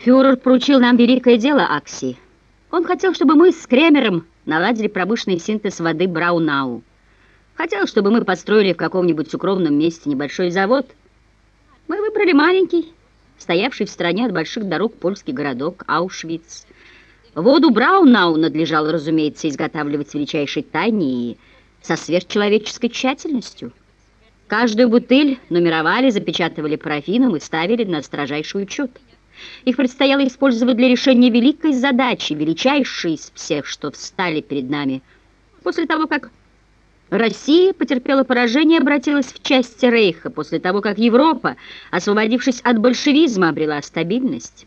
Фюрер поручил нам великое дело Акси. Он хотел, чтобы мы с Кремером наладили промышленный синтез воды Браунау. Хотел, чтобы мы построили в каком-нибудь укромном месте небольшой завод. Мы выбрали маленький, стоявший в стороне от больших дорог польский городок Аушвиц. Воду Браунау надлежало, разумеется, изготавливать с величайшей тайне и со сверхчеловеческой тщательностью. Каждую бутыль нумеровали, запечатывали парафином и ставили на строжайший учет. Их предстояло использовать для решения великой задачи, величайшей из всех, что встали перед нами. После того, как Россия потерпела поражение и обратилась в части Рейха, после того, как Европа, освободившись от большевизма, обрела стабильность.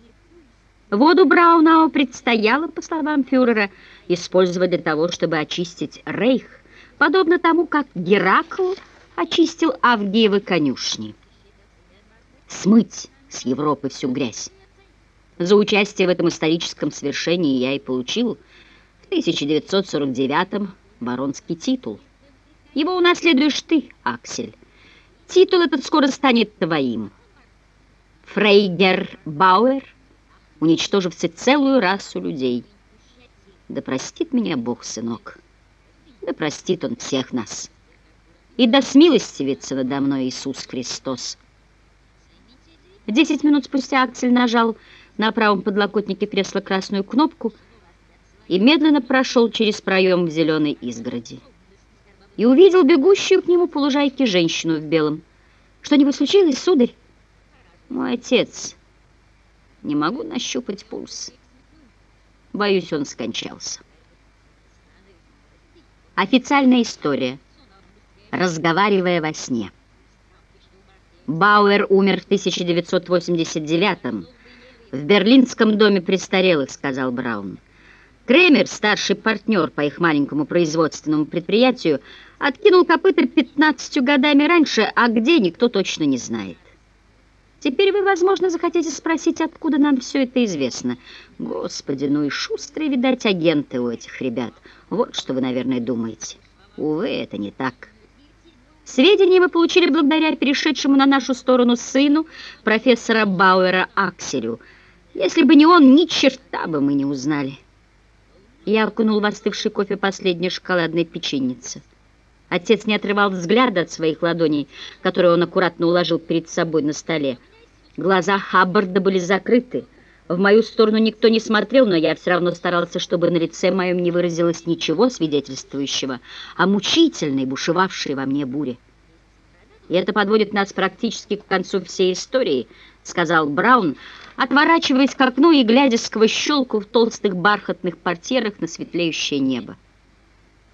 Воду Браунау предстояло, по словам фюрера, использовать для того, чтобы очистить Рейх, подобно тому, как Геракл очистил Авгиевы конюшни. Смыть с Европы всю грязь. За участие в этом историческом свершении я и получил в 1949-м баронский титул. Его унаследуешь ты, Аксель. Титул этот скоро станет твоим. Фрейгер Бауэр, уничтожив целую расу людей. Да простит меня Бог, сынок, да простит Он всех нас. И да смилостивится надо мной Иисус Христос. Десять минут спустя Аксель нажал на правом подлокотнике кресла красную кнопку и медленно прошел через проем в зеленой изгороди. И увидел бегущую к нему по лужайке женщину в белом. «Что-нибудь случилось, сударь?» «Мой отец. Не могу нащупать пульс. Боюсь, он скончался». Официальная история. Разговаривая во сне. Бауэр умер в 1989 году «В берлинском доме престарелых», — сказал Браун. Кремер, старший партнер по их маленькому производственному предприятию, откинул копыта 15 годами раньше, а где никто точно не знает. Теперь вы, возможно, захотите спросить, откуда нам все это известно. Господи, ну и шустрые, видать, агенты у этих ребят. Вот что вы, наверное, думаете. Увы, это не так. Сведения мы получили благодаря перешедшему на нашу сторону сыну профессора Бауэра Акселю, если бы не он, ни черта бы мы не узнали. Я окунул в остывший кофе последней шоколадной печеницы. Отец не отрывал взгляда от своих ладоней, которые он аккуратно уложил перед собой на столе. Глаза Хаббарда были закрыты. В мою сторону никто не смотрел, но я все равно старался, чтобы на лице моем не выразилось ничего свидетельствующего о мучительной, бушевавшей во мне буре. И это подводит нас практически к концу всей истории, сказал Браун, отворачиваясь к окну и глядя сквозь щелку в толстых бархатных портьерах на светлеющее небо.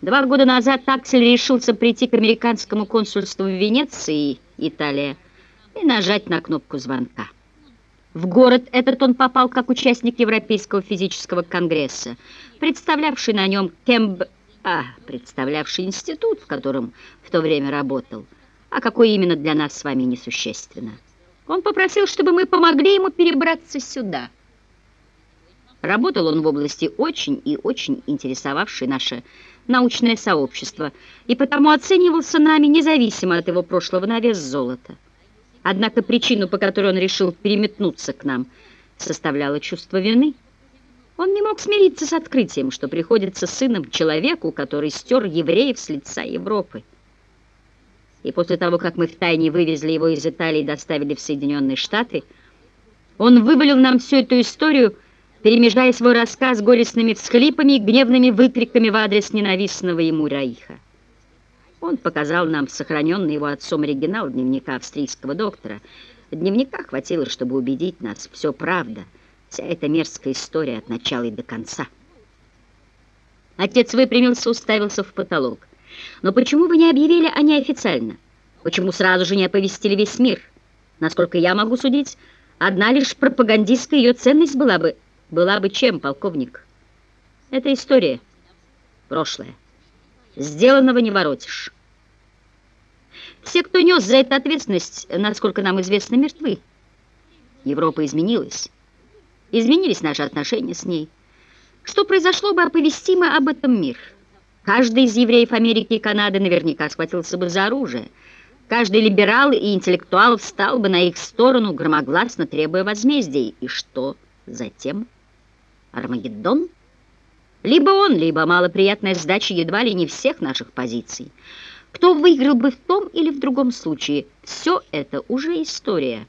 Два года назад Аксель решился прийти к американскому консульству в Венеции, Италия, и нажать на кнопку звонка. В город этот он попал как участник Европейского физического конгресса, представлявший на нем Кемб... А, представлявший институт, в котором в то время работал, а какой именно для нас с вами несущественно. Он попросил, чтобы мы помогли ему перебраться сюда. Работал он в области очень и очень интересовавшей наше научное сообщество, и потому оценивался нами независимо от его прошлого на вес золота. Однако причину, по которой он решил переметнуться к нам, составляло чувство вины. Он не мог смириться с открытием, что приходится сыном человеку, который стер евреев с лица Европы. И после того, как мы втайне вывезли его из Италии и доставили в Соединенные Штаты, он вывалил нам всю эту историю, перемежая свой рассказ горестными всхлипами и гневными выкриками в адрес ненавистного ему Раиха. Он показал нам сохраненный его отцом оригинал дневника австрийского доктора. Дневника хватило, чтобы убедить нас, все правда, вся эта мерзкая история от начала и до конца. Отец выпрямился, уставился в потолок. Но почему вы не объявили о ней официально? Почему сразу же не оповестили весь мир? Насколько я могу судить, одна лишь пропагандистская ее ценность была бы... Была бы чем, полковник? Это история. Прошлое. Сделанного не воротишь. Все, кто нес за это ответственность, насколько нам известно, мертвы. Европа изменилась. Изменились наши отношения с ней. Что произошло бы, оповестимо об этом мир? Каждый из евреев Америки и Канады наверняка схватился бы за оружие. Каждый либерал и интеллектуал встал бы на их сторону, громогласно требуя возмездия. И что затем Армагеддон. Либо он, либо малоприятная сдача едва ли не всех наших позиций. Кто выиграл бы в том или в другом случае, все это уже история.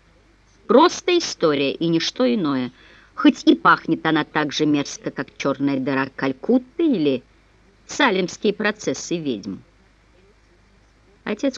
Просто история и ничто иное. Хоть и пахнет она так же мерзко, как черная дыра Калькутты или салемские процессы ведьм. Отец